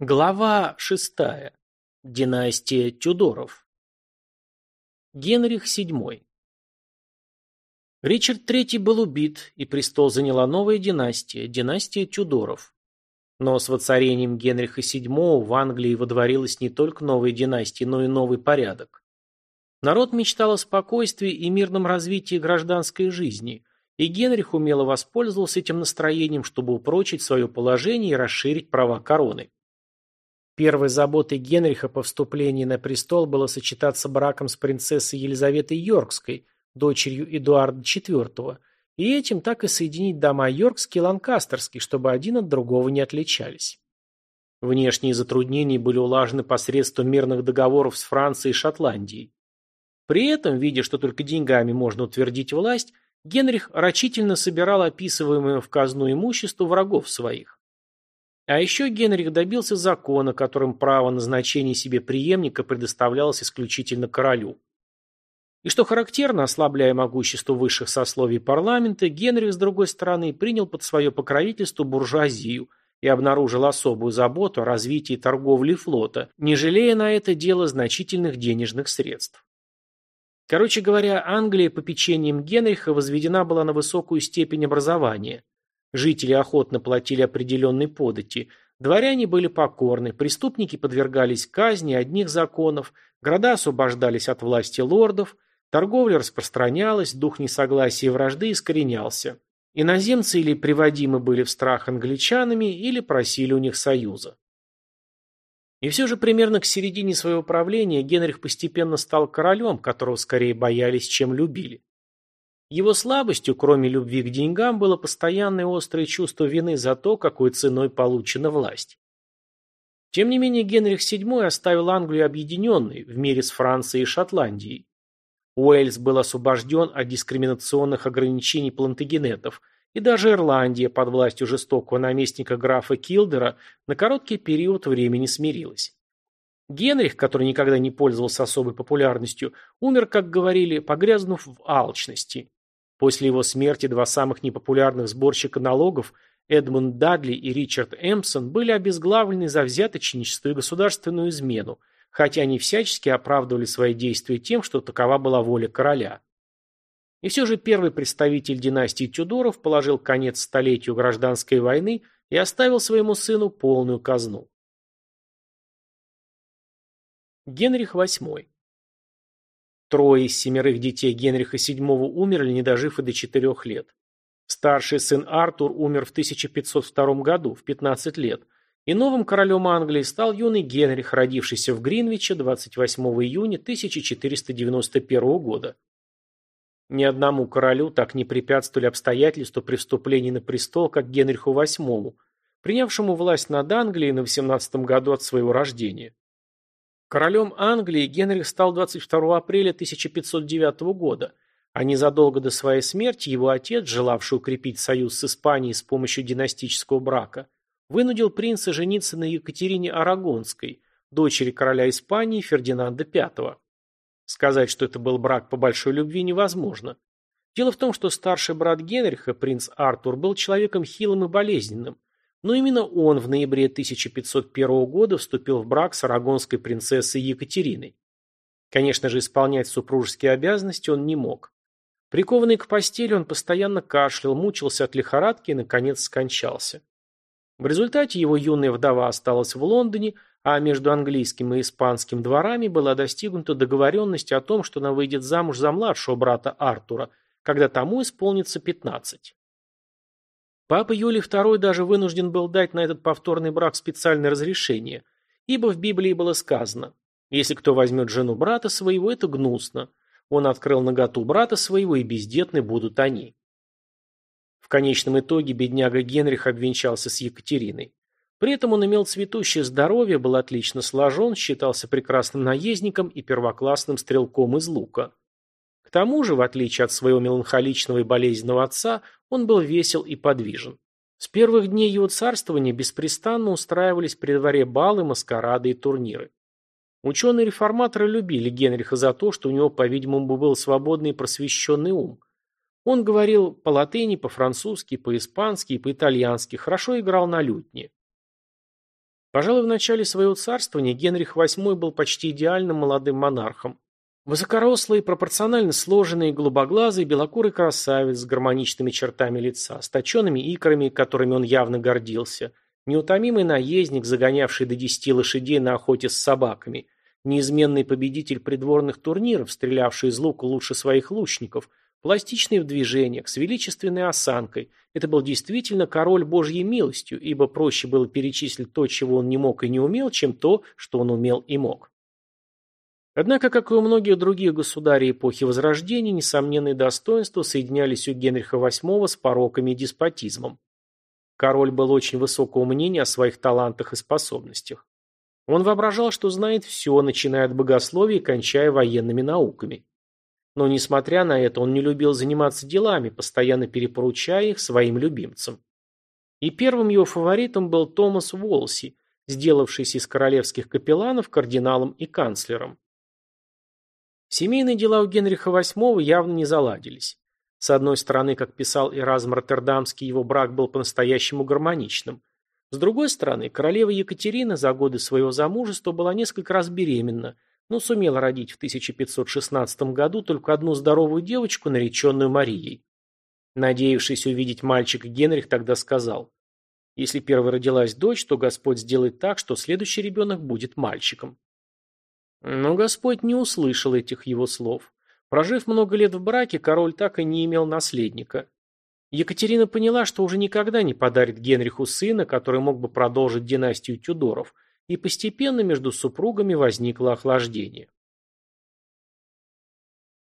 Глава шестая. Династия Тюдоров. Генрих VII. Ричард III был убит, и престол заняла новая династия, династия Тюдоров. Но с воцарением Генриха VII в Англии водворилась не только новая династия, но и новый порядок. Народ мечтал о спокойствии и мирном развитии гражданской жизни, и Генрих умело воспользовался этим настроением, чтобы упрочить свое положение и расширить права короны. Первой заботой Генриха по вступлении на престол было сочетаться браком с принцессой Елизаветой Йоркской, дочерью Эдуарда IV, и этим так и соединить дома Йоркский и Ланкастерский, чтобы один от другого не отличались. Внешние затруднения были улажены посредством мирных договоров с Францией и Шотландией. При этом, видя, что только деньгами можно утвердить власть, Генрих рачительно собирал описываемое в казну имущество врагов своих. А еще Генрих добился закона, которым право назначения себе преемника предоставлялось исключительно королю. И что характерно, ослабляя могущество высших сословий парламента, Генрих, с другой стороны, принял под свое покровительство буржуазию и обнаружил особую заботу о развитии торговли флота, не жалея на это дело значительных денежных средств. Короче говоря, Англия по печеньям Генриха возведена была на высокую степень образования – Жители охотно платили определенные подати. Дворяне были покорны, преступники подвергались казни одних законов, города освобождались от власти лордов, торговля распространялась, дух несогласия и вражды искоренялся. Иноземцы или приводимы были в страх англичанами, или просили у них союза. И все же примерно к середине своего правления Генрих постепенно стал королем, которого скорее боялись, чем любили. Его слабостью, кроме любви к деньгам, было постоянное острое чувство вины за то, какой ценой получена власть. Тем не менее, Генрих VII оставил Англию объединенной в мире с Францией и Шотландией. Уэльс был освобожден от дискриминационных ограничений плантагенетов, и даже Ирландия под властью жестокого наместника графа Килдера на короткий период времени смирилась. Генрих, который никогда не пользовался особой популярностью, умер, как говорили, погрязнув в алчности. После его смерти два самых непопулярных сборщика налогов, Эдмунд Дадли и Ричард Эмпсон, были обезглавлены за взяточничество и государственную измену, хотя они всячески оправдывали свои действия тем, что такова была воля короля. И все же первый представитель династии Тюдоров положил конец столетию гражданской войны и оставил своему сыну полную казну. Генрих VIII Трое из семерых детей Генриха VII умерли, не дожив и до четырех лет. Старший сын Артур умер в 1502 году, в 15 лет, и новым королем Англии стал юный Генрих, родившийся в Гринвиче 28 июня 1491 года. Ни одному королю так не препятствовали обстоятельства при вступлении на престол, как Генриху VIII, принявшему власть над Англией на 18 году от своего рождения. Королем Англии Генрих стал 22 апреля 1509 года, а незадолго до своей смерти его отец, желавший укрепить союз с Испанией с помощью династического брака, вынудил принца жениться на Екатерине Арагонской, дочери короля Испании Фердинанда V. Сказать, что это был брак по большой любви, невозможно. Дело в том, что старший брат Генриха, принц Артур, был человеком хилым и болезненным, но именно он в ноябре 1501 года вступил в брак с арагонской принцессой Екатериной. Конечно же, исполнять супружеские обязанности он не мог. Прикованный к постели, он постоянно кашлял, мучился от лихорадки и, наконец, скончался. В результате его юная вдова осталась в Лондоне, а между английским и испанским дворами была достигнута договоренность о том, что она выйдет замуж за младшего брата Артура, когда тому исполнится 15. Папа Юлий II даже вынужден был дать на этот повторный брак специальное разрешение, ибо в Библии было сказано «Если кто возьмет жену брата своего, это гнусно. Он открыл наготу брата своего, и бездетны будут они». В конечном итоге бедняга Генрих обвенчался с Екатериной. При этом он имел цветущее здоровье, был отлично сложен, считался прекрасным наездником и первоклассным стрелком из лука тому же, в отличие от своего меланхоличного и болезненного отца, он был весел и подвижен. С первых дней его царствования беспрестанно устраивались при дворе балы, маскарады и турниры. Ученые-реформаторы любили Генриха за то, что у него, по-видимому, был свободный и просвещенный ум. Он говорил по-латыни, по-французски, по-испански и по-итальянски, хорошо играл на лютне. Пожалуй, в начале своего царствования Генрих VIII был почти идеальным молодым монархом. Высокорослый, пропорционально сложенный, голубоглазый, белокурый красавец с гармоничными чертами лица, с точенными икрами, которыми он явно гордился, неутомимый наездник, загонявший до десяти лошадей на охоте с собаками, неизменный победитель придворных турниров, стрелявший из лука лучше своих лучников, пластичный в движениях, с величественной осанкой. Это был действительно король Божьей милостью, ибо проще было перечислить то, чего он не мог и не умел, чем то, что он умел и мог. Однако, как и у многих других государей эпохи Возрождения, несомненные достоинства соединялись у Генриха VIII с пороками и деспотизмом. Король был очень высокого мнения о своих талантах и способностях. Он воображал, что знает все, начиная от богословия и кончая военными науками. Но, несмотря на это, он не любил заниматься делами, постоянно перепоручая их своим любимцам. И первым его фаворитом был Томас Уолси, сделавшийся из королевских капелланов кардиналом и канцлером. Семейные дела у Генриха VIII явно не заладились. С одной стороны, как писал Эразм Роттердамский, его брак был по-настоящему гармоничным. С другой стороны, королева Екатерина за годы своего замужества была несколько раз беременна, но сумела родить в 1516 году только одну здоровую девочку, нареченную Марией. Надеявшись увидеть мальчика, Генрих тогда сказал, «Если первой родилась дочь, то Господь сделает так, что следующий ребенок будет мальчиком». Но Господь не услышал этих его слов. Прожив много лет в браке, король так и не имел наследника. Екатерина поняла, что уже никогда не подарит Генриху сына, который мог бы продолжить династию Тюдоров, и постепенно между супругами возникло охлаждение.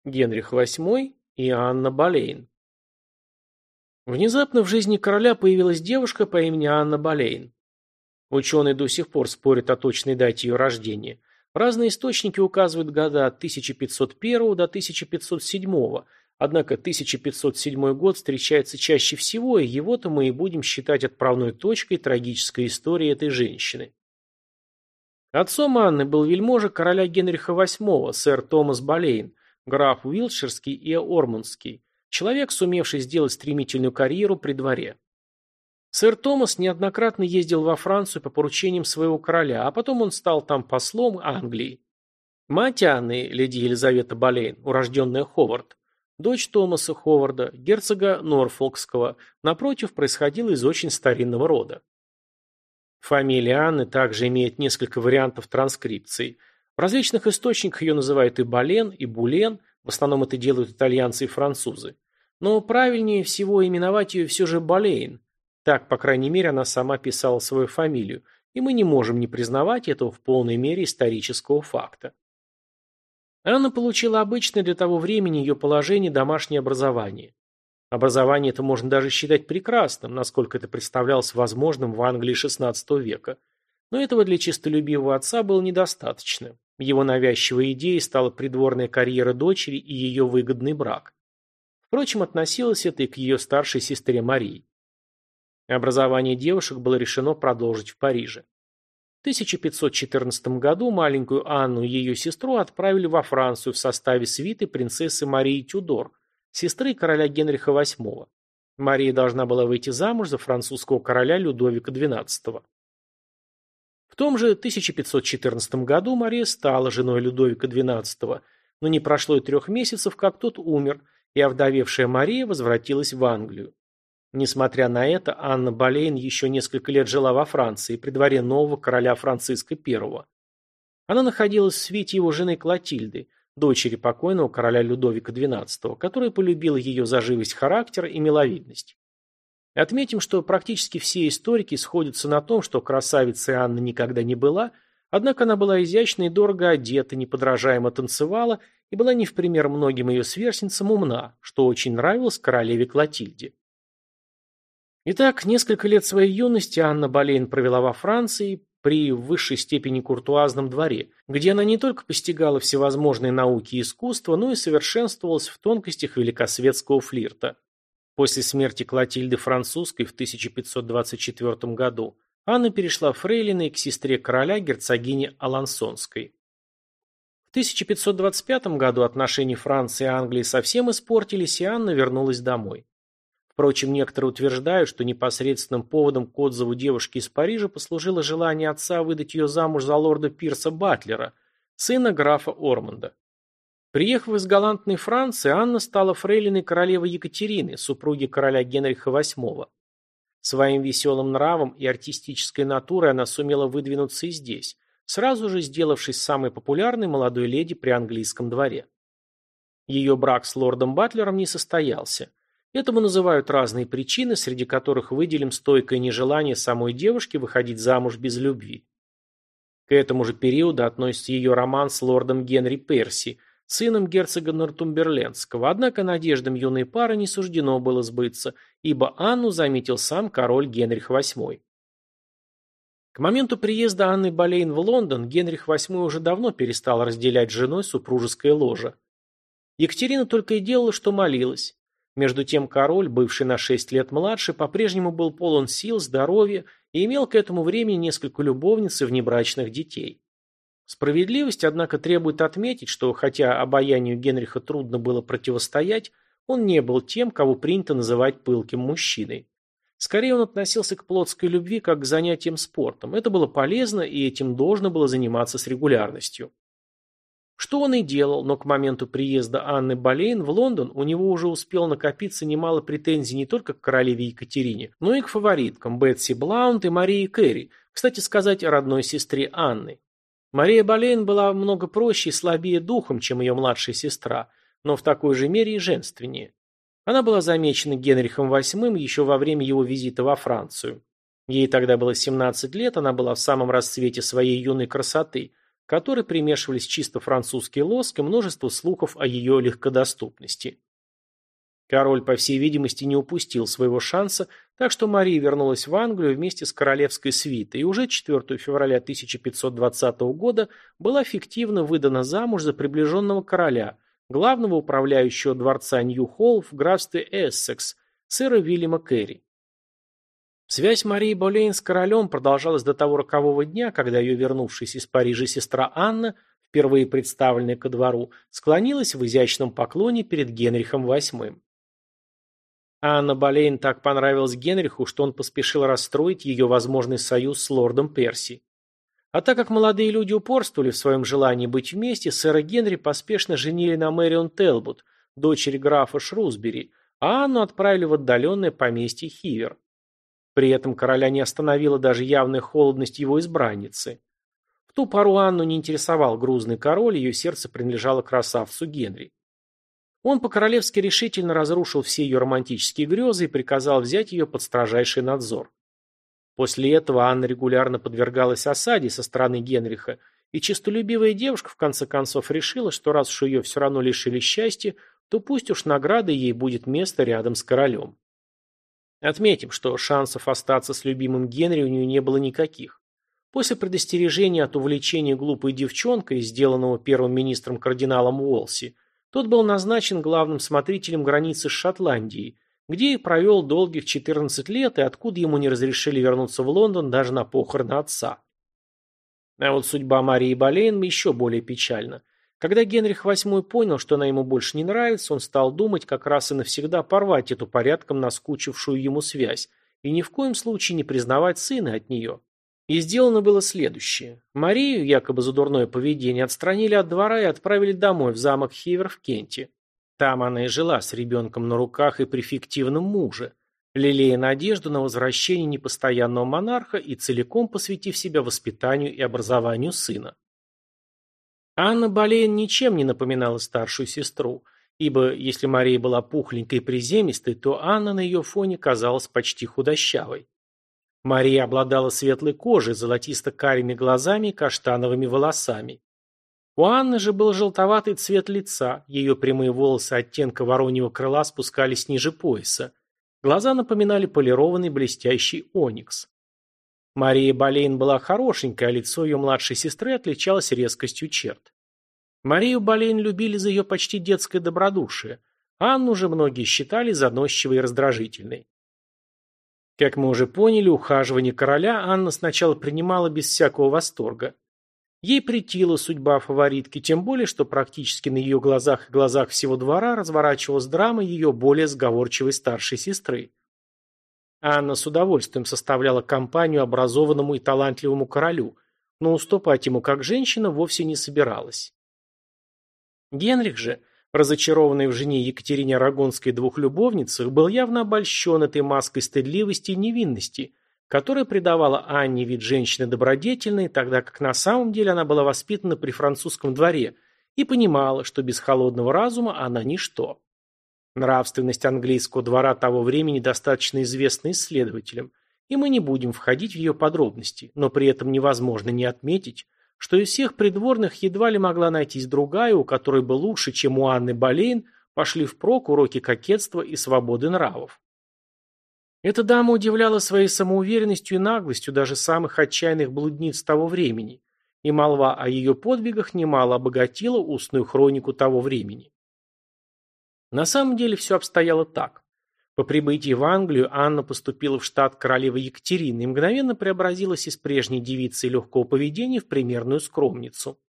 Генрих VIII и Анна Болейн Внезапно в жизни короля появилась девушка по имени Анна Болейн. Ученые до сих пор спорят о точной дате ее рождения – Разные источники указывают года от 1501 до 1507, однако 1507 год встречается чаще всего, и его-то мы и будем считать отправной точкой трагической истории этой женщины. Отцом Анны был вельможа короля Генриха VIII, сэр Томас Болейн, граф Уилтширский и Ормандский, человек, сумевший сделать стремительную карьеру при дворе. Сэр Томас неоднократно ездил во Францию по поручениям своего короля, а потом он стал там послом Англии. Мать Анны, леди Елизавета Болейн, урожденная Ховард, дочь Томаса Ховарда, герцога Норфолкского, напротив, происходила из очень старинного рода. Фамилия Анны также имеет несколько вариантов транскрипции. В различных источниках ее называют и Болен, и Булен, в основном это делают итальянцы и французы. Но правильнее всего именовать ее все же Болейн, так, по крайней мере, она сама писала свою фамилию, и мы не можем не признавать этого в полной мере исторического факта. Анна получила обычное для того времени ее положение домашнее образование. Образование это можно даже считать прекрасным, насколько это представлялось возможным в Англии XVI века. Но этого для честолюбивого отца было недостаточно. Его навязчивой идеей стала придворная карьера дочери и ее выгодный брак. Впрочем, относилось это и к ее старшей сестре Марии. Образование девушек было решено продолжить в Париже. В 1514 году маленькую Анну и ее сестру отправили во Францию в составе свиты принцессы Марии Тюдор, сестры короля Генриха VIII. Мария должна была выйти замуж за французского короля Людовика XII. В том же 1514 году Мария стала женой Людовика XII, но не прошло и трех месяцев, как тот умер, и овдовевшая Мария возвратилась в Англию. Несмотря на это, Анна Болейн еще несколько лет жила во Франции, при дворе нового короля Франциска I. Она находилась в свете его жены Клотильды, дочери покойного короля Людовика XII, которая полюбила ее за живость характера и миловидность. Отметим, что практически все историки сходятся на том, что красавицей Анна никогда не была, однако она была изящна и дорого одета, неподражаемо танцевала и была не в пример многим ее сверстницам умна, что очень нравилось королеве Клотильде. Итак, несколько лет своей юности Анна Болейн провела во Франции при высшей степени куртуазном дворе, где она не только постигала всевозможные науки и искусства, но и совершенствовалась в тонкостях великосветского флирта. После смерти Клотильды Французской в 1524 году Анна перешла фрейлиной к сестре короля герцогине Алансонской. В 1525 году отношения Франции и Англии совсем испортились, и Анна вернулась домой. Впрочем, некоторые утверждают, что непосредственным поводом к отзыву девушки из Парижа послужило желание отца выдать ее замуж за лорда Пирса Батлера, сына графа Ормонда. Приехав из галантной Франции, Анна стала фрейлиной королевы Екатерины, супруги короля Генриха VIII. Своим веселым нравом и артистической натурой она сумела выдвинуться и здесь, сразу же сделавшись самой популярной молодой леди при английском дворе. Ее брак с лордом Батлером не состоялся. Этому называют разные причины, среди которых выделим стойкое нежелание самой девушки выходить замуж без любви. К этому же периоду относится ее роман с лордом Генри Перси – сыном герцога Нортумберлендского, однако надеждам юной пары не суждено было сбыться, ибо Анну заметил сам король Генрих VIII. К моменту приезда Анны Болейн в Лондон Генрих VIII уже давно перестал разделять с женой супружеское ложе. Екатерина только и делала, что молилась. Между тем король, бывший на шесть лет младше, по-прежнему был полон сил, здоровья и имел к этому времени несколько любовниц и внебрачных детей. Справедливость, однако, требует отметить, что хотя обаянию Генриха трудно было противостоять, он не был тем, кого принято называть пылким мужчиной. Скорее он относился к плотской любви как к занятиям спортом. Это было полезно, и этим должно было заниматься с регулярностью. Что он и делал, но к моменту приезда Анны Болейн в Лондон у него уже успел накопиться немало претензий не только к королеве Екатерине, но и к фавориткам Бетси Блаунт и Марии Кэрри, кстати сказать, родной сестре Анны. Мария Болейн была много проще и слабее духом, чем ее младшая сестра, но в такой же мере и женственнее. Она была замечена Генрихом VIII еще во время его визита во Францию. Ей тогда было 17 лет, она была в самом расцвете своей юной красоты, которой примешивались чисто французский лоск и множество слухов о ее легкодоступности. Король, по всей видимости, не упустил своего шанса, так что Мария вернулась в Англию вместе с королевской свитой и уже 4 февраля 1520 года была фиктивно выдана замуж за приближенного короля, главного управляющего дворца Нью-Холл в графстве Эссекс, сэра Вильяма Керри. Связь Марии Болейн с королем продолжалась до того рокового дня, когда ее вернувшаяся из Парижа сестра Анна, впервые представленная ко двору, склонилась в изящном поклоне перед Генрихом VIII. Анна Болейн так понравилась Генриху, что он поспешил расстроить ее возможный союз с лордом Перси. А так как молодые люди упорствовали в своем желании быть вместе, сэра Генри поспешно женили на Мэрион Телбут, дочери графа Шрусбери, а Анну отправили в отдаленное поместье Хивер. При этом короля не остановила даже явная холодность его избранницы. В ту пору Анну не интересовал грузный король, ее сердце принадлежало красавцу Генри. Он по-королевски решительно разрушил все ее романтические грезы и приказал взять ее под строжайший надзор. После этого Анна регулярно подвергалась осаде со стороны Генриха, и честолюбивая девушка в конце концов решила, что раз уж ее все равно лишили счастья, то пусть уж наградой ей будет место рядом с королем. Отметим, что шансов остаться с любимым Генри у нее не было никаких. После предостережения от увлечения глупой девчонкой, сделанного первым министром кардиналом Уолси, тот был назначен главным смотрителем границы с Шотландией, где и провел долгих 14 лет, и откуда ему не разрешили вернуться в Лондон даже на похороны отца. А вот судьба Марии Болейн еще более печальна. Когда Генрих VIII понял, что она ему больше не нравится, он стал думать как раз и навсегда порвать эту порядком наскучившую ему связь и ни в коем случае не признавать сына от нее. И сделано было следующее. Марию, якобы за дурное поведение, отстранили от двора и отправили домой в замок Хивер в Кенте. Там она и жила с ребенком на руках и при фиктивном муже, лелея надежду на возвращение непостоянного монарха и целиком посвятив себя воспитанию и образованию сына. Анна Болейн ничем не напоминала старшую сестру, ибо если Мария была пухленькой и приземистой, то Анна на ее фоне казалась почти худощавой. Мария обладала светлой кожей, золотисто-карими глазами и каштановыми волосами. У Анны же был желтоватый цвет лица, ее прямые волосы оттенка вороньего крыла спускались ниже пояса. Глаза напоминали полированный блестящий оникс. Мария Болейн была хорошенькая, а лицо ее младшей сестры отличалось резкостью черт. Марию Болейн любили за ее почти детское добродушие, Анну же многие считали заносчивой и раздражительной. Как мы уже поняли, ухаживание короля Анна сначала принимала без всякого восторга. Ей претила судьба фаворитки, тем более, что практически на ее глазах и глазах всего двора разворачивалась драма ее более сговорчивой старшей сестры. Анна с удовольствием составляла компанию образованному и талантливому королю, но уступать ему как женщина вовсе не собиралась. Генрих же, разочарованный в жене Екатерине Арагонской двух любовницах, был явно обольщен этой маской стыдливости и невинности, которая придавала Анне вид женщины добродетельной, тогда как на самом деле она была воспитана при французском дворе и понимала, что без холодного разума она ничто. Нравственность английского двора того времени достаточно известна исследователям, и мы не будем входить в ее подробности, но при этом невозможно не отметить, что из всех придворных едва ли могла найтись другая, у которой бы лучше, чем у Анны Болейн, пошли впрок уроки кокетства и свободы нравов. Эта дама удивляла своей самоуверенностью и наглостью даже самых отчаянных блудниц того времени, и молва о ее подвигах немало обогатила устную хронику того времени. На самом деле все обстояло так. По прибытии в Англию Анна поступила в штат королевы Екатерины и мгновенно преобразилась из прежней девицы легкого поведения в примерную скромницу.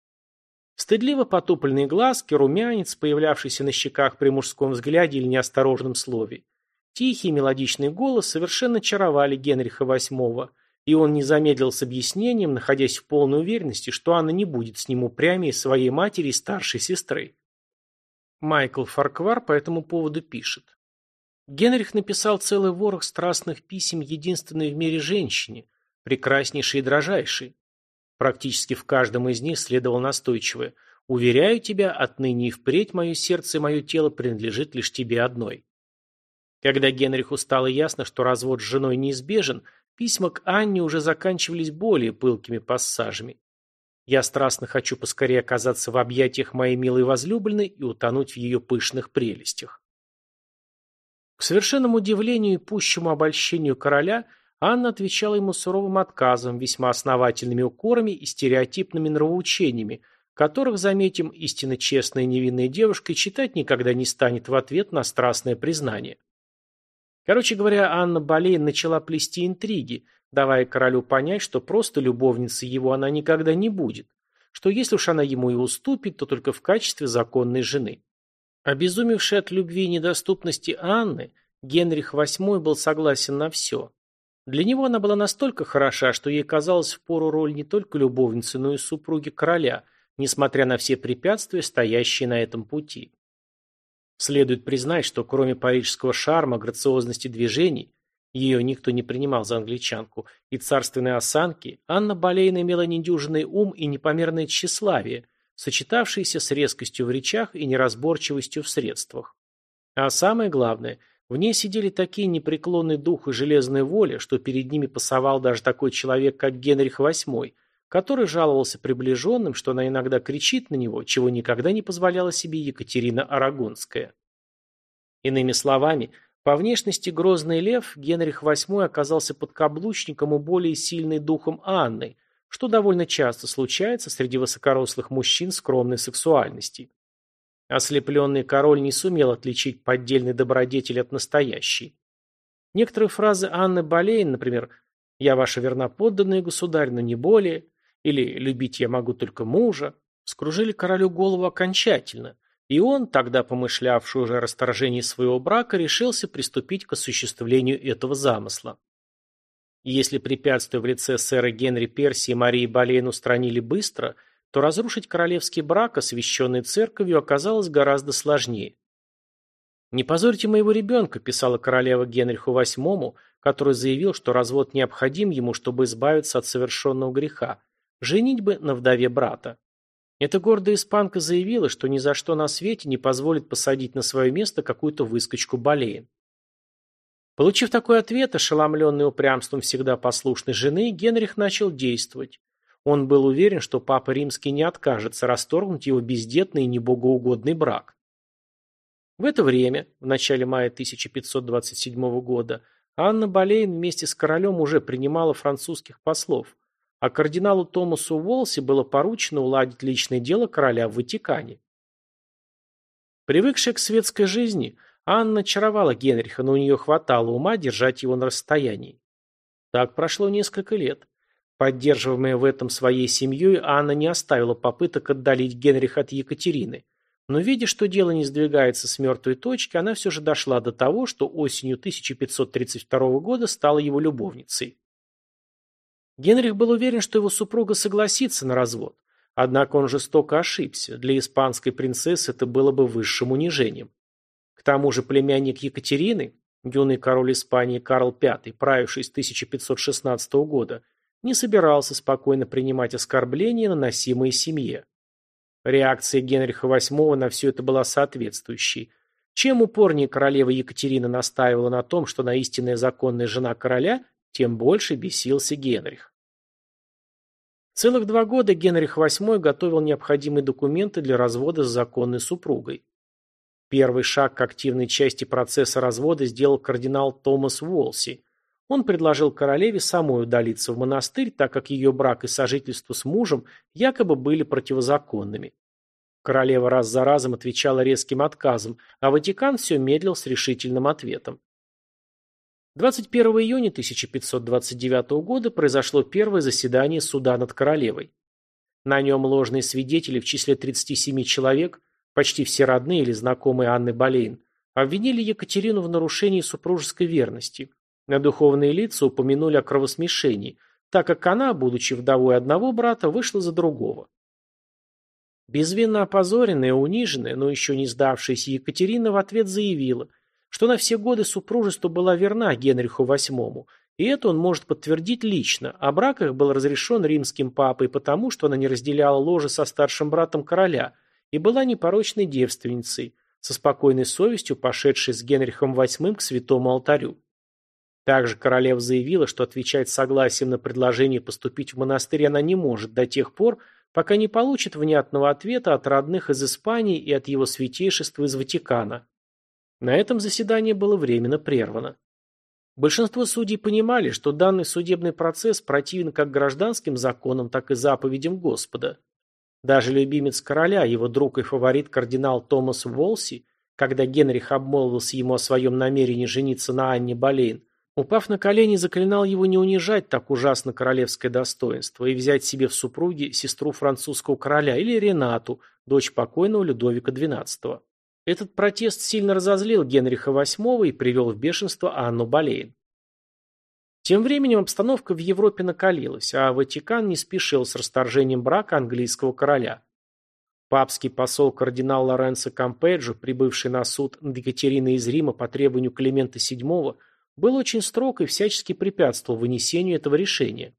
Стыдливо потупленные глазки, румянец, появлявшийся на щеках при мужском взгляде или неосторожном слове, Тихий мелодичный голос совершенно чаровали Генриха VIII, и он не замедлил с объяснением, находясь в полной уверенности, что Анна не будет с ним упрямее своей матери и старшей сестры. Майкл Фарквар по этому поводу пишет. Генрих написал целый ворох страстных писем единственной в мире женщине, прекраснейшей и дрожайшей. Практически в каждом из них следовало настойчивое «Уверяю тебя, отныне и впредь мое сердце и мое тело принадлежит лишь тебе одной». Когда Генриху стало ясно, что развод с женой неизбежен, письма к Анне уже заканчивались более пылкими пассажами. Я страстно хочу поскорее оказаться в объятиях моей милой возлюбленной и утонуть в ее пышных прелестях. К совершенному удивлению и пущему обольщению короля Анна отвечала ему суровым отказом, весьма основательными укорами и стереотипными нравоучениями, которых, заметим, истинно честная и невинная девушка читать никогда не станет в ответ на страстное признание. Короче говоря, Анна Болейн начала плести интриги, давая королю понять, что просто любовницей его она никогда не будет, что если уж она ему и уступит, то только в качестве законной жены. Обезумевший от любви и недоступности Анны, Генрих VIII был согласен на все. Для него она была настолько хороша, что ей казалось впору роль не только любовницы, но и супруги короля, несмотря на все препятствия, стоящие на этом пути. Следует признать, что кроме парижского шарма, грациозности движений, ее никто не принимал за англичанку, и царственной осанки, Анна Болейна имела недюжинный ум и непомерное тщеславие, сочетавшиеся с резкостью в речах и неразборчивостью в средствах. А самое главное, в ней сидели такие непреклонный дух и железная воля, что перед ними пасовал даже такой человек, как Генрих VIII, который жаловался приближенным, что она иногда кричит на него, чего никогда не позволяла себе Екатерина Арагонская. Иными словами, по внешности грозный лев Генрих VIII оказался подкаблучником у более сильной духом Анны, что довольно часто случается среди высокорослых мужчин скромной сексуальности. Ослепленный король не сумел отличить поддельный добродетель от настоящей. Некоторые фразы Анны Болейн, например «Я ваша верноподданная, государь, но не более», или «любить я могу только мужа», скружили королю голову окончательно, и он, тогда помышлявший уже о расторжении своего брака, решился приступить к осуществлению этого замысла. если препятствия в лице сэра Генри Перси и Марии Болейн устранили быстро, то разрушить королевский брак, освященный церковью, оказалось гораздо сложнее. «Не позорьте моего ребенка», – писала королева Генриху VIII, который заявил, что развод необходим ему, чтобы избавиться от совершенного греха, женитьбы на вдове брата. Эта гордая испанка заявила, что ни за что на свете не позволит посадить на свое место какую-то выскочку Болейн. Получив такой ответ, ошеломленный упрямством всегда послушной жены, Генрих начал действовать. Он был уверен, что папа римский не откажется расторгнуть его бездетный и небогоугодный брак. В это время, в начале мая 1527 года, Анна Болейн вместе с королем уже принимала французских послов, а кардиналу Томасу Уолси было поручено уладить личное дело короля в Ватикане. Привыкшая к светской жизни, Анна очаровала Генриха, но у нее хватало ума держать его на расстоянии. Так прошло несколько лет. Поддерживаемая в этом своей семьей, Анна не оставила попыток отдалить Генриха от Екатерины. Но видя, что дело не сдвигается с мертвой точки, она все же дошла до того, что осенью 1532 года стала его любовницей. Генрих был уверен, что его супруга согласится на развод. Однако он жестоко ошибся. Для испанской принцессы это было бы высшим унижением. К тому же племянник Екатерины, юный король Испании Карл V, правивший с 1516 года, не собирался спокойно принимать оскорбления, наносимые семье. Реакция Генриха VIII на все это была соответствующей. Чем упорнее королева Екатерина настаивала на том, что она истинная законная жена короля, тем больше бесился Генрих. Целых два года Генрих VIII готовил необходимые документы для развода с законной супругой. Первый шаг к активной части процесса развода сделал кардинал Томас Уолси. Он предложил королеве самой удалиться в монастырь, так как ее брак и сожительство с мужем якобы были противозаконными. Королева раз за разом отвечала резким отказом, а Ватикан все медлил с решительным ответом. 21 июня 1529 года произошло первое заседание суда над королевой. На нем ложные свидетели в числе 37 человек, почти все родные или знакомые Анны Болейн, обвинили Екатерину в нарушении супружеской верности, а духовные лица упомянули о кровосмешении, так как она, будучи вдовой одного брата, вышла за другого. Безвинно опозоренная, униженная, но еще не сдавшаяся Екатерина в ответ заявила – что на все годы супружества была верна Генриху VIII, и это он может подтвердить лично, а брак их был разрешен римским папой потому, что она не разделяла ложе со старшим братом короля и была непорочной девственницей, со спокойной совестью пошедшей с Генрихом VIII к святому алтарю. Также королева заявила, что отвечать согласием на предложение поступить в монастырь она не может до тех пор, пока не получит внятного ответа от родных из Испании и от его святейшества из Ватикана. На этом заседание было временно прервано. Большинство судей понимали, что данный судебный процесс противен как гражданским законам, так и заповедям Господа. Даже любимец короля, его друг и фаворит кардинал Томас Волси, когда Генрих обмолвился ему о своем намерении жениться на Анне Болейн, упав на колени, заклинал его не унижать так ужасно королевское достоинство и взять себе в супруги сестру французского короля или Ренату, дочь покойного Людовика XII. Этот протест сильно разозлил Генриха VIII и привел в бешенство Анну Болейн. Тем временем обстановка в Европе накалилась, а Ватикан не спешил с расторжением брака английского короля. Папский посол кардинал Лоренцо Кампеджо, прибывший на суд над Екатериной из Рима по требованию Климента VII, был очень строг и всячески препятствовал вынесению этого решения.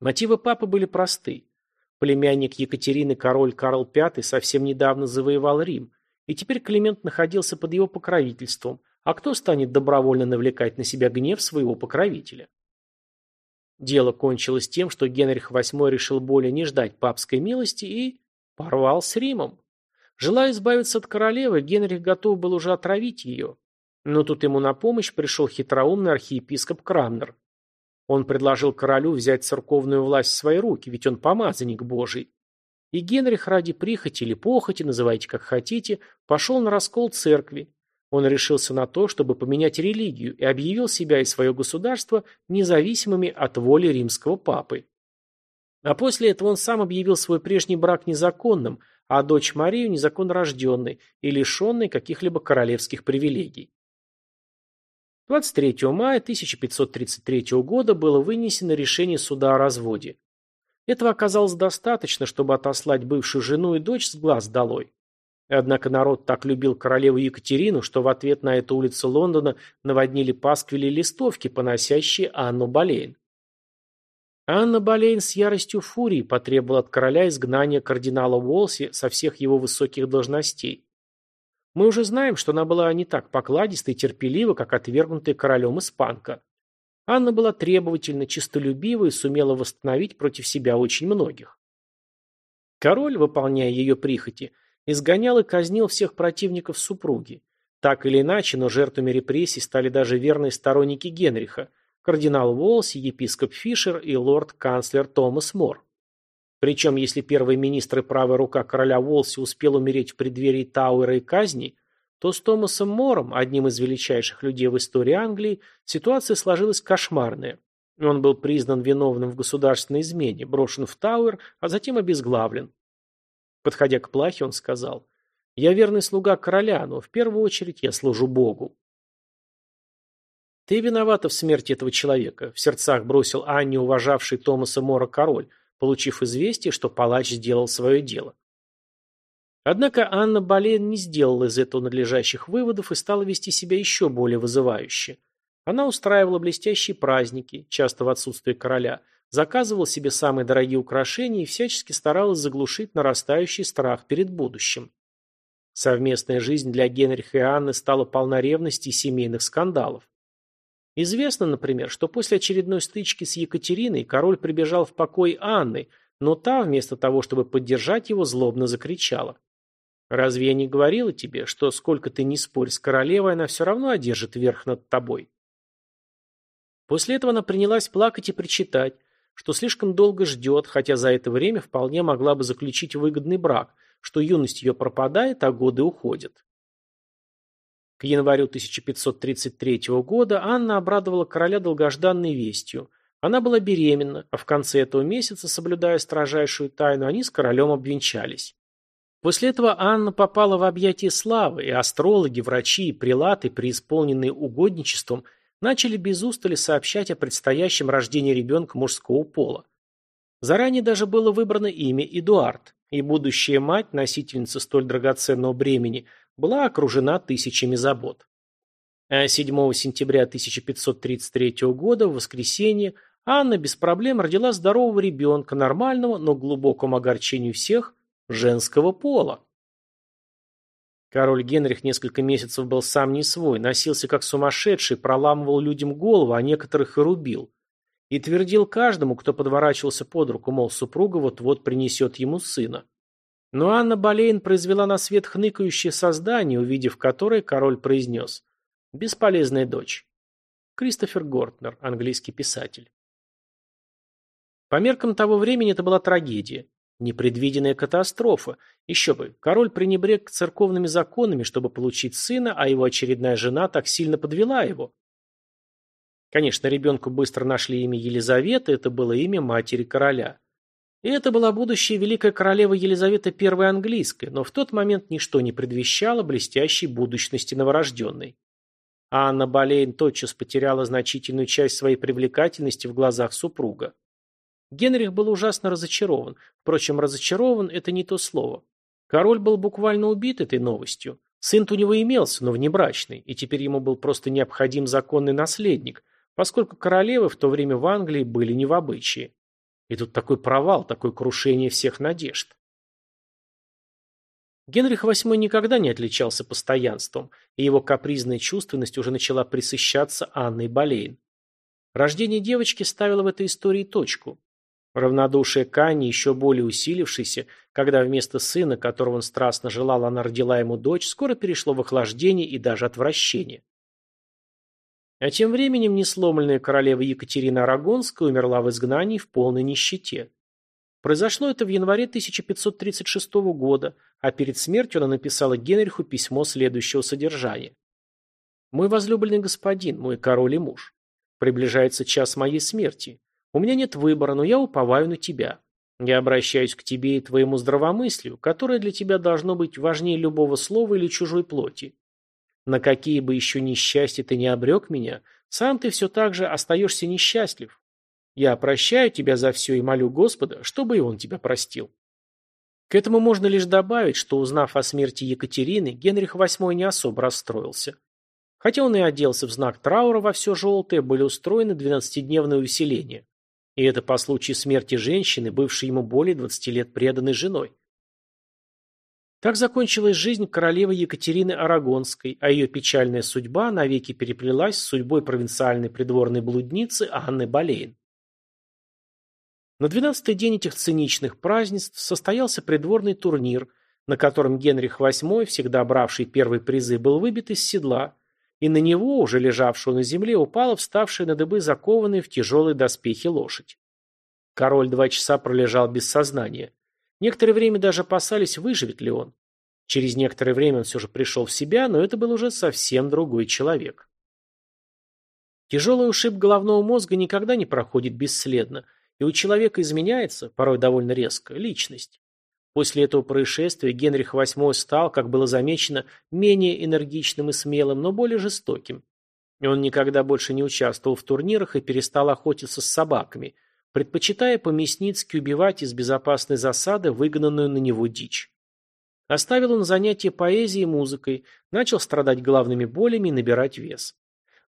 Мотивы папы были просты. Племянник Екатерины король Карл V совсем недавно завоевал Рим, и теперь Климент находился под его покровительством, а кто станет добровольно навлекать на себя гнев своего покровителя? Дело кончилось тем, что Генрих VIII решил более не ждать папской милости и порвал с Римом. Желая избавиться от королевы, Генрих готов был уже отравить ее. Но тут ему на помощь пришел хитроумный архиепископ Крамнер. Он предложил королю взять церковную власть в свои руки, ведь он помазанник Божий. И Генрих ради прихоти или похоти, называйте как хотите, пошел на раскол церкви. Он решился на то, чтобы поменять религию и объявил себя и свое государство независимыми от воли римского папы. А после этого он сам объявил свой прежний брак незаконным, а дочь Марию незаконно рожденной и лишенной каких-либо королевских привилегий. 23 мая 1533 года было вынесено решение суда о разводе. Этого оказалось достаточно, чтобы отослать бывшую жену и дочь с глаз долой. Однако народ так любил королеву Екатерину, что в ответ на это улицы Лондона наводнили пасквили листовки, поносящие Анну Болейн. Анна Болейн с яростью фурии потребовала от короля изгнания кардинала Уолси со всех его высоких должностей. Мы уже знаем, что она была не так покладиста и терпелива, как отвергнутая королем испанка. Анна была требовательна, честолюбива и сумела восстановить против себя очень многих. Король, выполняя ее прихоти, изгонял и казнил всех противников супруги. Так или иначе, но жертвами репрессий стали даже верные сторонники Генриха, кардинал Уолси, епископ Фишер и лорд-канцлер Томас Мор. Причем, если первый министр и правая рука короля Уолси успел умереть в преддверии Тауэра и казни, то с Томасом Мором, одним из величайших людей в истории Англии, ситуация сложилась кошмарная. Он был признан виновным в государственной измене, брошен в Тауэр, а затем обезглавлен. Подходя к плахе, он сказал, «Я верный слуга короля, но в первую очередь я служу Богу». «Ты виновата в смерти этого человека», – в сердцах бросил Анне уважавший Томаса Мора король, получив известие, что палач сделал свое дело. Однако Анна Болейн не сделала из этого надлежащих выводов и стала вести себя еще более вызывающе. Она устраивала блестящие праздники, часто в отсутствие короля, заказывала себе самые дорогие украшения и всячески старалась заглушить нарастающий страх перед будущим. Совместная жизнь для Генриха и Анны стала полна ревности и семейных скандалов. Известно, например, что после очередной стычки с Екатериной король прибежал в покой Анны, но та, вместо того, чтобы поддержать его, злобно закричала. «Разве я не говорила тебе, что сколько ты ни спорь с королевой, она все равно одержит верх над тобой?» После этого она принялась плакать и причитать, что слишком долго ждет, хотя за это время вполне могла бы заключить выгодный брак, что юность ее пропадает, а годы уходят. К январю 1533 года Анна обрадовала короля долгожданной вестью. Она была беременна, а в конце этого месяца, соблюдая строжайшую тайну, они с королем обвенчались. После этого Анна попала в объятия славы, и астрологи, врачи и прилаты, преисполненные угодничеством, начали без устали сообщать о предстоящем рождении ребенка мужского пола. Заранее даже было выбрано имя Эдуард, и будущая мать, носительница столь драгоценного бремени, была окружена тысячами забот. А 7 сентября 1533 года, в воскресенье, Анна без проблем родила здорового ребенка, нормального, но к глубокому огорчению всех, женского пола. Король Генрих несколько месяцев был сам не свой, носился как сумасшедший, проламывал людям голову, а некоторых и рубил. И твердил каждому, кто подворачивался под руку, мол, супруга вот-вот принесет ему сына. Но Анна Болейн произвела на свет хныкающее создание, увидев которое король произнес «Бесполезная дочь». Кристофер Гортнер, английский писатель. По меркам того времени это была трагедия. Непредвиденная катастрофа. Еще бы, король пренебрег церковными законами, чтобы получить сына, а его очередная жена так сильно подвела его. Конечно, ребенку быстро нашли имя Елизавета, это было имя матери короля. И это была будущая великая королева Елизавета I английская, но в тот момент ничто не предвещало блестящей будущности новорожденной. А Анна Болейн тотчас потеряла значительную часть своей привлекательности в глазах супруга. Генрих был ужасно разочарован. Впрочем, разочарован – это не то слово. Король был буквально убит этой новостью. сын у него имелся, но внебрачный, и теперь ему был просто необходим законный наследник, поскольку королевы в то время в Англии были не в обычае. И тут такой провал, такое крушение всех надежд. Генрих VIII никогда не отличался постоянством, и его капризная чувственность уже начала присыщаться Анной Болейн. Рождение девочки ставило в этой истории точку. Равнодушие Кани, еще более усилившееся, когда вместо сына, которого он страстно желал, она родила ему дочь, скоро перешло в охлаждение и даже отвращение. А тем временем несломленная королева Екатерина Арагонская умерла в изгнании в полной нищете. Произошло это в январе 1536 года, а перед смертью она написала Генриху письмо следующего содержания. «Мой возлюбленный господин, мой король и муж, приближается час моей смерти. У меня нет выбора, но я уповаю на тебя. Я обращаюсь к тебе и твоему здравомыслию, которое для тебя должно быть важнее любого слова или чужой плоти. На какие бы еще несчастья ты не обрек меня, сам ты все так же остаешься несчастлив. Я прощаю тебя за все и молю Господа, чтобы и он тебя простил. К этому можно лишь добавить, что, узнав о смерти Екатерины, Генрих VIII не особо расстроился. Хотя он и оделся в знак траура во все желтое, были устроены двенадцатидневные увеселения. И это по случаю смерти женщины, бывшей ему более 20 лет преданной женой. Так закончилась жизнь королевы Екатерины Арагонской, а ее печальная судьба навеки переплелась с судьбой провинциальной придворной блудницы Анны Болейн. На двенадцатый день этих циничных празднеств состоялся придворный турнир, на котором Генрих VIII, всегда бравший первые призы, был выбит из седла, и на него, уже лежавшую на земле, упала вставшая на дыбы закованная в тяжелые доспехи лошадь. Король два часа пролежал без сознания. Некоторое время даже опасались, выживет ли он. Через некоторое время он все же пришел в себя, но это был уже совсем другой человек. Тяжелый ушиб головного мозга никогда не проходит бесследно, и у человека изменяется, порой довольно резко, личность. После этого происшествия Генрих VIII стал, как было замечено, менее энергичным и смелым, но более жестоким. Он никогда больше не участвовал в турнирах и перестал охотиться с собаками, предпочитая по-мясницки убивать из безопасной засады выгнанную на него дичь. Оставил он занятия поэзией и музыкой, начал страдать головными болями и набирать вес.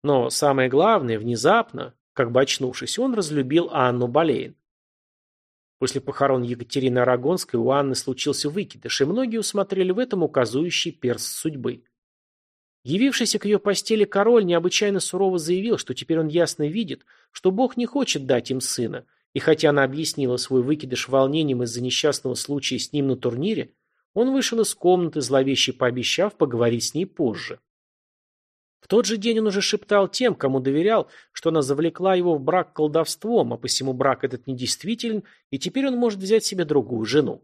Но самое главное, внезапно, как бы очнувшись, он разлюбил Анну Болейн. После похорон Екатерины Арагонской у Анны случился выкидыш, и многие усмотрели в этом указующий перст судьбы. Явившийся к ее постели король необычайно сурово заявил, что теперь он ясно видит, что Бог не хочет дать им сына, и хотя она объяснила свой выкидыш волнением из-за несчастного случая с ним на турнире, он вышел из комнаты, зловеще пообещав поговорить с ней позже. Тот же день он уже шептал тем, кому доверял, что она завлекла его в брак колдовством, а посему брак этот недействителен, и теперь он может взять себе другую жену.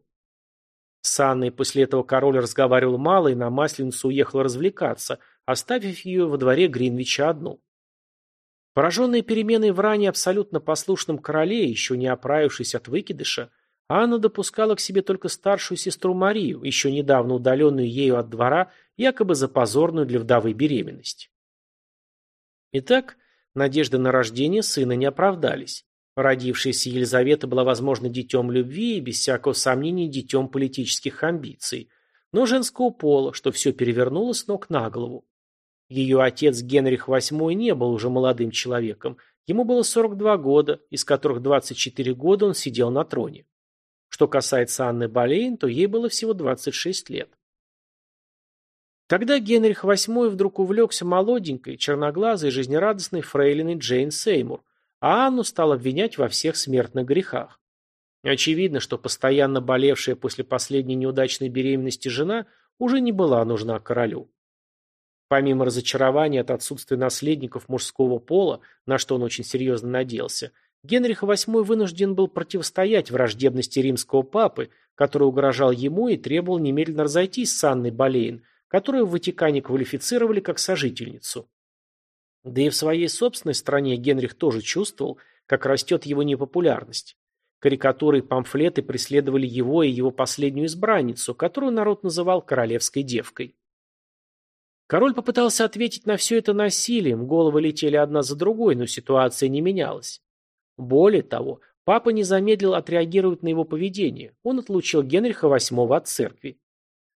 С Анной после этого король разговаривал мало и на Масленицу уехал развлекаться, оставив ее во дворе Гринвича одну. Пораженная переменой в ранее абсолютно послушном короле, еще не оправившись от выкидыша, Анна допускала к себе только старшую сестру Марию, еще недавно удаленную ею от двора, якобы за позорную для вдовы беременность. Итак, надежды на рождение сына не оправдались. Родившаяся Елизавета была, возможно, детем любви и, без всякого сомнения, детем политических амбиций, но женского пола, что все перевернуло с ног на голову. Ее отец Генрих VIII не был уже молодым человеком, ему было 42 года, из которых 24 года он сидел на троне. Что касается Анны Болейн, то ей было всего 26 лет. Тогда Генрих VIII вдруг увлекся молоденькой, черноглазой, жизнерадостной фрейлиной Джейн Сеймур, а Анну стал обвинять во всех смертных грехах. Очевидно, что постоянно болевшая после последней неудачной беременности жена уже не была нужна королю. Помимо разочарования от отсутствия наследников мужского пола, на что он очень серьезно надеялся, Генрих VIII вынужден был противостоять враждебности римского папы, который угрожал ему и требовал немедленно разойтись с Анной Болейн, которую в Ватикане квалифицировали как сожительницу. Да и в своей собственной стране Генрих тоже чувствовал, как растет его непопулярность. Карикатуры и памфлеты преследовали его и его последнюю избранницу, которую народ называл королевской девкой. Король попытался ответить на все это насилием, головы летели одна за другой, но ситуация не менялась. Более того, папа не замедлил отреагировать на его поведение. Он отлучил Генриха VIII от церкви.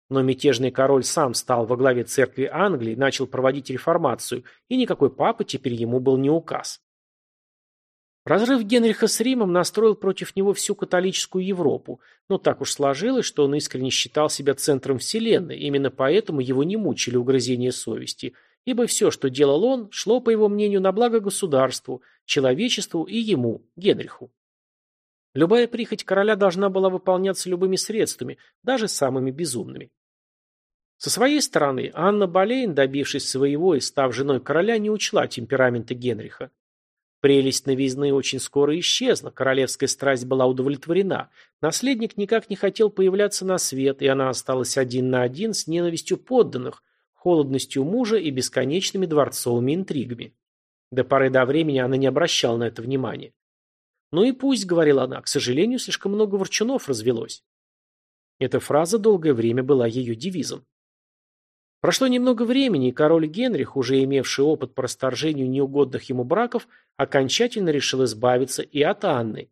Но мятежный король сам стал во главе церкви Англии, начал проводить реформацию, и никакой папа теперь ему был не указ. Разрыв Генриха с Римом настроил против него всю католическую Европу, но так уж сложилось, что он искренне считал себя центром вселенной, именно поэтому его не мучили угрызения совести, ибо все, что делал он, шло, по его мнению, на благо государству, человечеству и ему, Генриху. Любая прихоть короля должна была выполняться любыми средствами, даже самыми безумными. Со своей стороны, Анна Болейн, добившись своего и став женой короля, не учла темперамента Генриха. Прелесть новизны очень скоро исчезла, королевская страсть была удовлетворена, наследник никак не хотел появляться на свет, и она осталась один на один с ненавистью подданных, холодностью мужа и бесконечными дворцовыми интригами. До поры до времени она не обращала на это внимания. «Ну и пусть», — говорила она, — «к сожалению, слишком много ворчунов развелось». Эта фраза долгое время была ее девизом. Прошло немного времени, и король Генрих, уже имевший опыт по расторжению неугодных ему браков, окончательно решил избавиться и от Анны.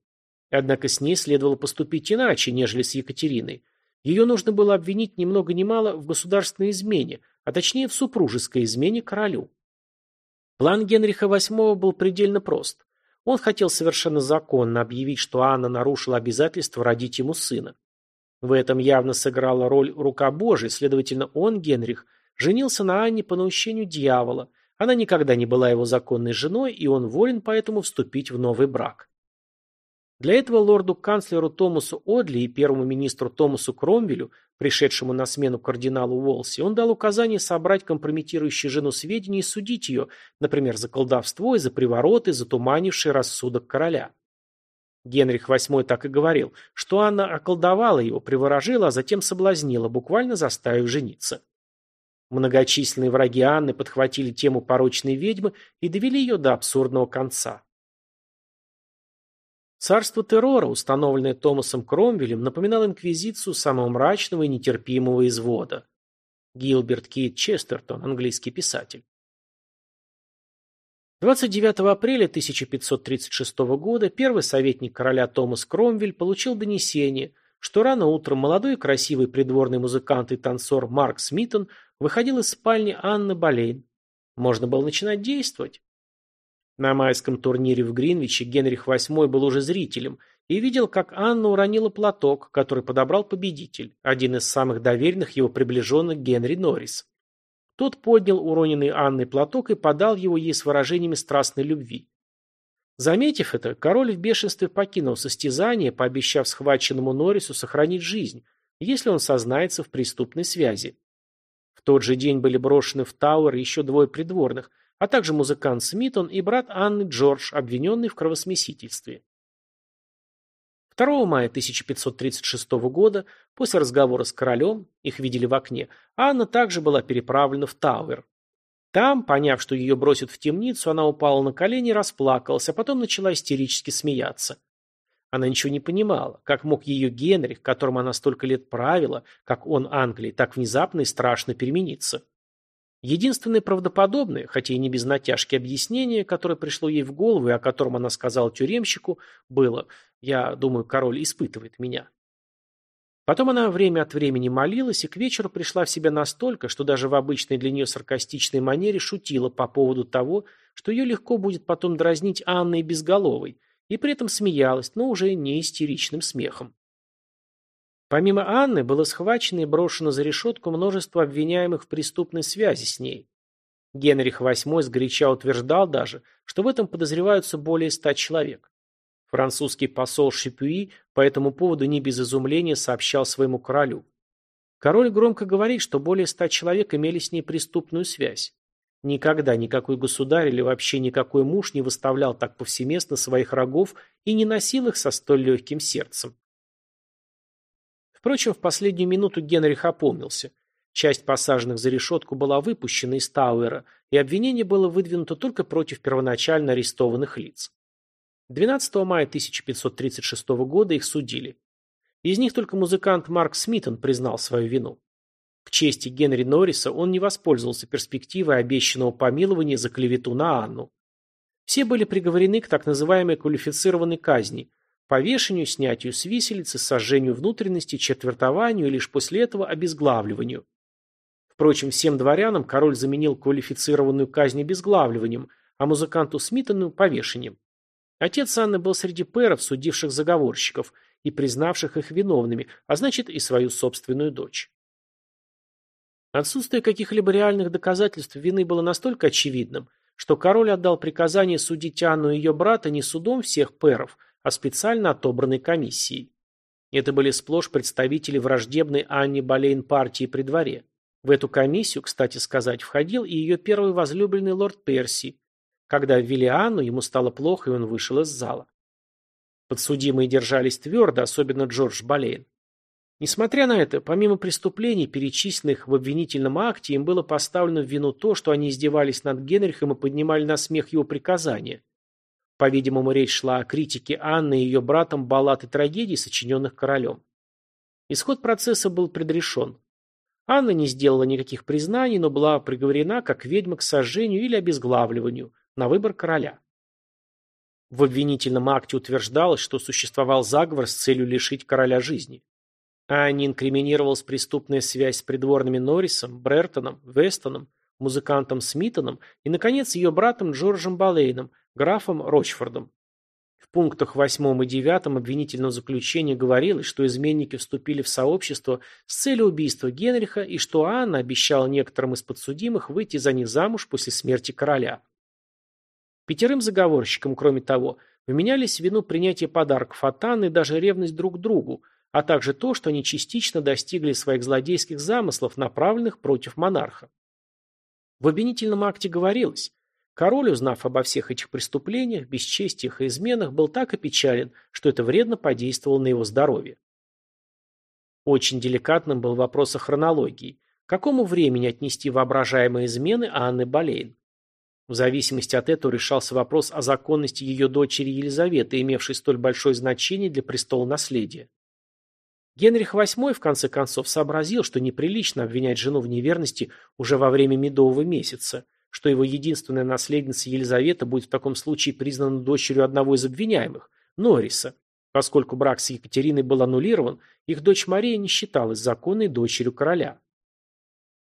Однако с ней следовало поступить иначе, нежели с Екатериной. Ее нужно было обвинить ни много ни мало в государственной измене, а точнее в супружеской измене королю. План Генриха VIII был предельно прост. Он хотел совершенно законно объявить, что Анна нарушила обязательство родить ему сына. В этом явно сыграла роль рука Божия, следовательно, он, Генрих, женился на Анне по наущению дьявола. Она никогда не была его законной женой, и он волен поэтому вступить в новый брак. Для этого лорду-канцлеру Томасу Одли и первому министру Томасу Кромвелю, пришедшему на смену кардиналу Уолси, он дал указание собрать компрометирующие жену сведения и судить ее, например, за колдовство и за привороты, затуманившие рассудок короля. Генрих VIII так и говорил, что Анна околдовала его, приворожила, а затем соблазнила, буквально заставив жениться. Многочисленные враги Анны подхватили тему порочной ведьмы и довели ее до абсурдного конца. Царство террора, установленное Томасом Кромвелем, напоминало инквизицию самого мрачного и нетерпимого извода. Гилберт Кейт Честертон, английский писатель. 29 апреля 1536 года первый советник короля Томас Кромвель получил донесение, что рано утром молодой и красивый придворный музыкант и танцор Марк Смитон выходил из спальни Анны Болейн. Можно было начинать действовать. На майском турнире в Гринвиче Генрих VIII был уже зрителем и видел, как Анна уронила платок, который подобрал победитель, один из самых доверенных его приближенных Генри Норрис. Тот поднял уроненный Анной платок и подал его ей с выражениями страстной любви. Заметив это, король в бешенстве покинул состязание, пообещав схваченному Норрису сохранить жизнь, если он сознается в преступной связи. В тот же день были брошены в Тауэр еще двое придворных, а также музыкант Смитон и брат Анны Джордж, обвиненный в кровосмесительстве. 2 мая 1536 года, после разговора с королем, их видели в окне, Анна также была переправлена в Тауэр. Там, поняв, что ее бросят в темницу, она упала на колени и расплакалась, а потом начала истерически смеяться. Она ничего не понимала, как мог ее Генрих, которым она столько лет правила, как он Англии, так внезапно и страшно перемениться. Единственное правдоподобное, хотя и не без натяжки объяснение, которое пришло ей в голову и о котором она сказала тюремщику, было «Я думаю, король испытывает меня». Потом она время от времени молилась и к вечеру пришла в себя настолько, что даже в обычной для нее саркастичной манере шутила по поводу того, что ее легко будет потом дразнить Анной Безголовой, и при этом смеялась, но уже не истеричным смехом. Помимо Анны было схвачено и брошено за решетку множество обвиняемых в преступной связи с ней. Генрих VIII сгоряча утверждал даже, что в этом подозреваются более ста человек. Французский посол Шипюи по этому поводу не без изумления сообщал своему королю. Король громко говорит, что более ста человек имели с ней преступную связь. Никогда никакой государь или вообще никакой муж не выставлял так повсеместно своих врагов и не носил их со столь легким сердцем. Впрочем, в последнюю минуту Генрих опомнился. Часть посаженных за решетку была выпущена из Тауэра, и обвинение было выдвинуто только против первоначально арестованных лиц. 12 мая 1536 года их судили. Из них только музыкант Марк Смитон признал свою вину. К чести Генри Норриса он не воспользовался перспективой обещанного помилования за клевету на Анну. Все были приговорены к так называемой квалифицированной казни – повешению, снятию с виселицы, сожжению внутренности, четвертованию и лишь после этого обезглавливанию. Впрочем, всем дворянам король заменил квалифицированную казнь обезглавливанием, а музыканту Смитону – повешением. Отец Анны был среди пэров, судивших заговорщиков и признавших их виновными, а значит и свою собственную дочь. Отсутствие каких-либо реальных доказательств вины было настолько очевидным, что король отдал приказание судить Анну и ее брата не судом всех пэров, а специально отобранной комиссией. Это были сплошь представители враждебной Анне Болейн партии при дворе. В эту комиссию, кстати сказать, входил и ее первый возлюбленный лорд Перси. Когда ввели Анну, ему стало плохо, и он вышел из зала. Подсудимые держались твердо, особенно Джордж Болейн. Несмотря на это, помимо преступлений, перечисленных в обвинительном акте, им было поставлено в вину то, что они издевались над Генрихом и поднимали на смех его приказания. По-видимому, речь шла о критике Анны и ее братом баллад и трагедий, сочиненных королем. Исход процесса был предрешен. Анна не сделала никаких признаний, но была приговорена как ведьма к сожжению или обезглавливанию на выбор короля. В обвинительном акте утверждалось, что существовал заговор с целью лишить короля жизни. Анне инкриминировалась преступная связь с придворными Норрисом, Брертоном, Вестоном, музыкантом Смитоном и, наконец, ее братом Джорджем Балейном, графом Рочфордом. В пунктах 8 и 9 обвинительного заключения говорилось, что изменники вступили в сообщество с целью убийства Генриха и что Анна обещала некоторым из подсудимых выйти за них замуж после смерти короля. Пятерым заговорщикам, кроме того, вменялись в вину принятия подарков от Анны и даже ревность друг к другу, а также то, что они частично достигли своих злодейских замыслов, направленных против монарха. В обвинительном акте говорилось, король, узнав обо всех этих преступлениях, бесчестиях и изменах, был так опечален, что это вредно подействовало на его здоровье. Очень деликатным был вопрос о хронологии. какому времени отнести воображаемые измены Анны Болейн? В зависимости от этого решался вопрос о законности ее дочери Елизаветы, имевшей столь большое значение для престола наследия. Генрих VIII в конце концов сообразил, что неприлично обвинять жену в неверности уже во время медового месяца, что его единственная наследница Елизавета будет в таком случае признана дочерью одного из обвиняемых, Норриса. Поскольку брак с Екатериной был аннулирован, их дочь Мария не считалась законной дочерью короля.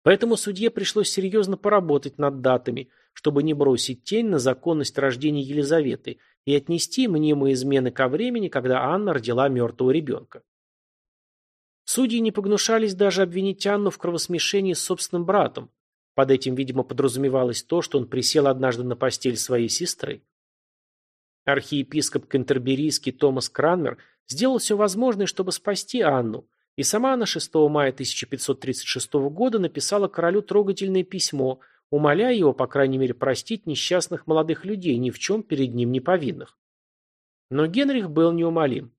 Поэтому судье пришлось серьезно поработать над датами, чтобы не бросить тень на законность рождения Елизаветы и отнести мнимые измены ко времени, когда Анна родила мертвого ребенка. Судьи не погнушались даже обвинить Анну в кровосмешении с собственным братом. Под этим, видимо, подразумевалось то, что он присел однажды на постель своей сестры. Архиепископ Кентерберийский Томас Кранмер сделал все возможное, чтобы спасти Анну, и сама она 6 мая 1536 года написала королю трогательное письмо, умоляя его, по крайней мере, простить несчастных молодых людей, ни в чем перед ним не повинных. Но Генрих был неумолим.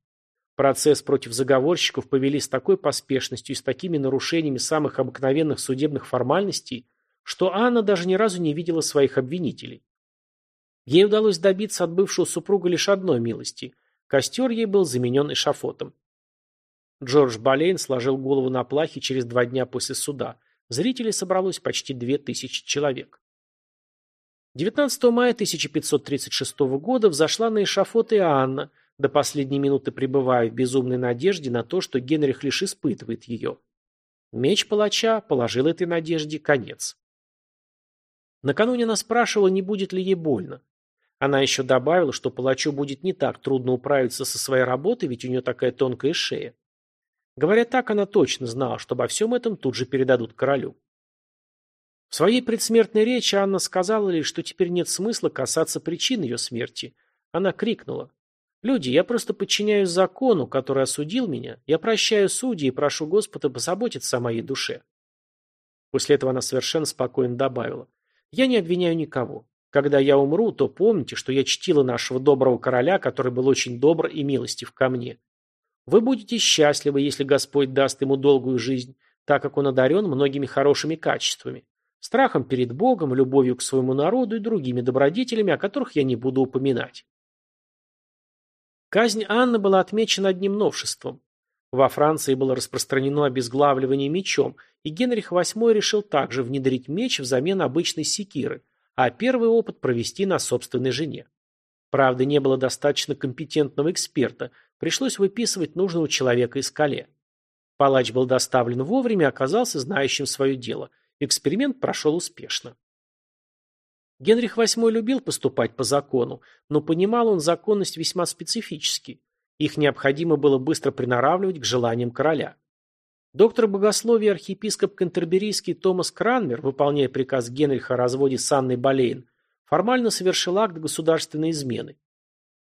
Процесс против заговорщиков повели с такой поспешностью и с такими нарушениями самых обыкновенных судебных формальностей, что Анна даже ни разу не видела своих обвинителей. Ей удалось добиться от бывшего супруга лишь одной милости – костер ей был заменен эшафотом. Джордж Болейн сложил голову на плахе через два дня после суда. Зрителей собралось почти две тысячи человек. 19 мая 1536 года взошла на эшафот и Анна – до последней минуты пребывая в безумной надежде на то, что Генрих лишь испытывает ее. Меч палача положил этой надежде конец. Накануне она спрашивала, не будет ли ей больно. Она еще добавила, что палачу будет не так трудно управиться со своей работой, ведь у нее такая тонкая шея. Говоря так, она точно знала, что обо всем этом тут же передадут королю. В своей предсмертной речи Анна сказала лишь, что теперь нет смысла касаться причин ее смерти. Она крикнула Люди, я просто подчиняюсь закону, который осудил меня. Я прощаю судьи и прошу Господа позаботиться о моей душе. После этого она совершенно спокойно добавила. Я не обвиняю никого. Когда я умру, то помните, что я чтила нашего доброго короля, который был очень добр и милостив ко мне. Вы будете счастливы, если Господь даст ему долгую жизнь, так как он одарен многими хорошими качествами. Страхом перед Богом, любовью к своему народу и другими добродетелями, о которых я не буду упоминать. Казнь Анны была отмечена одним новшеством. Во Франции было распространено обезглавливание мечом, и Генрих VIII решил также внедрить меч взамен обычной секиры, а первый опыт провести на собственной жене. Правда, не было достаточно компетентного эксперта, пришлось выписывать нужного человека из Кале. Палач был доставлен вовремя и оказался знающим свое дело. Эксперимент прошел успешно. Генрих VIII любил поступать по закону, но понимал он законность весьма специфически. Их необходимо было быстро приноравливать к желаниям короля. Доктор богословия архиепископ Кантерберийский Томас Кранмер, выполняя приказ Генриха о разводе с Анной Болейн, формально совершил акт государственной измены.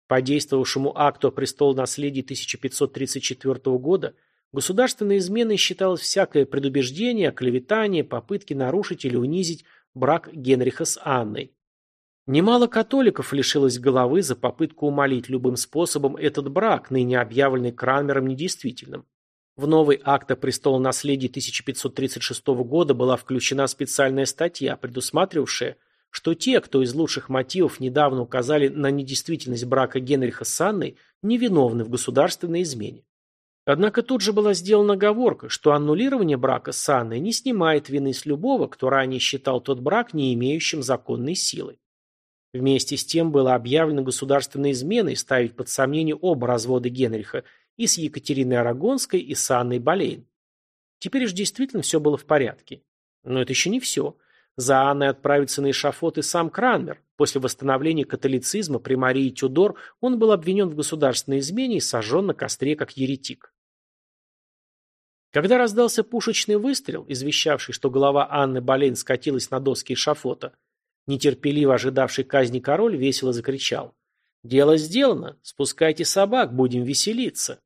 По действовавшему акту о престолонаследии 1534 года государственной изменой считалось всякое предубеждение, оклеветание, попытки нарушить или унизить брак Генриха с Анной. Немало католиков лишилось головы за попытку умолить любым способом этот брак, ныне объявленный Кранмером недействительным. В новый акт о престолонаследии 1536 года была включена специальная статья, предусматривавшая, что те, кто из лучших мотивов недавно указали на недействительность брака Генриха с Анной, невиновны в государственной измене. Однако тут же была сделана оговорка, что аннулирование брака с Анной не снимает вины с любого, кто ранее считал тот брак не имеющим законной силы. Вместе с тем было объявлено государственной изменой ставить под сомнение оба развода Генриха и с Екатериной Арагонской, и с Анной Болейн. Теперь уж действительно все было в порядке. Но это еще не все. За Анной отправится на эшафот и сам Кранмер. После восстановления католицизма при Марии Тюдор он был обвинен в государственной измене и сожжен на костре как еретик. Когда раздался пушечный выстрел, извещавший, что голова Анны Болейн скатилась на доски эшафота, нетерпеливо ожидавший казни король весело закричал. «Дело сделано! Спускайте собак, будем веселиться!»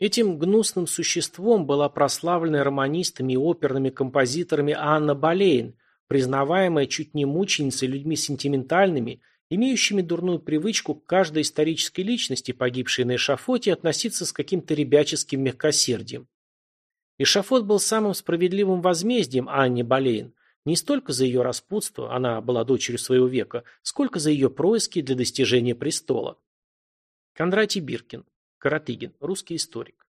Этим гнусным существом была прославленная романистами и оперными композиторами Анна Болейн, признаваемая чуть не мученицей людьми сентиментальными, имеющими дурную привычку к каждой исторической личности, погибшей на эшафоте, относиться с каким-то ребяческим мягкосердием. Эшафот был самым справедливым возмездием Анне Болейн, не столько за ее распутство, она была дочерью своего века, сколько за ее происки для достижения престола. Кондратий Биркин, Каратыгин, русский историк.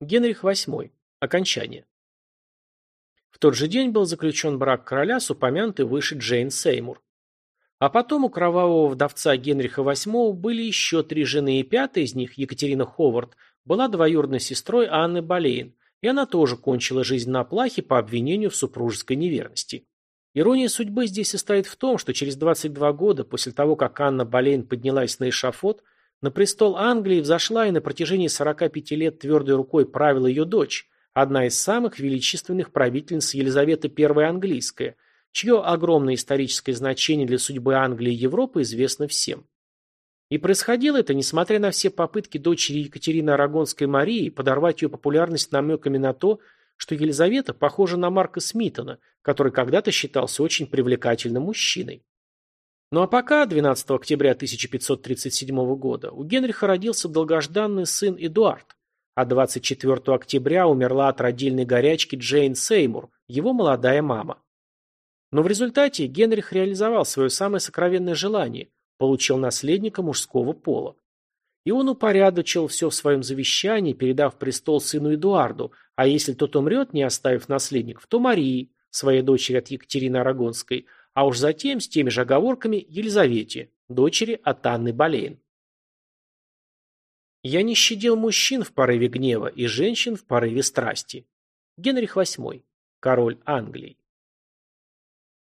Генрих VIII. Окончание. В тот же день был заключен брак короля с упомянутой выше Джейн Сеймур. А потом у кровавого вдовца Генриха VIII были еще три жены, и пятая из них, Екатерина Ховард, была двоюродной сестрой Анны Болейн, и она тоже кончила жизнь на плахе по обвинению в супружеской неверности. Ирония судьбы здесь состоит в том, что через 22 года после того, как Анна Болейн поднялась на эшафот, на престол Англии взошла и на протяжении 45 лет твердой рукой правила ее дочь, одна из самых величественных правительниц Елизавета I английская, чье огромное историческое значение для судьбы Англии и Европы известно всем. И происходило это, несмотря на все попытки дочери Екатерины Арагонской Марии подорвать ее популярность намеками на то, что Елизавета похожа на Марка Смитона, который когда-то считался очень привлекательным мужчиной. Ну а пока, 12 октября 1537 года, у Генриха родился долгожданный сын Эдуард, а 24 октября умерла от родильной горячки Джейн Сеймур, его молодая мама. Но в результате Генрих реализовал свое самое сокровенное желание получил наследника мужского пола. И он упорядочил все в своем завещании, передав престол сыну Эдуарду, а если тот умрет, не оставив наследников, то Марии, своей дочери от Екатерины Арагонской, а уж затем с теми же оговорками Елизавете, дочери от Анны Болейн. Я не щадил мужчин в порыве гнева и женщин в порыве страсти. Генрих VIII, король Англии.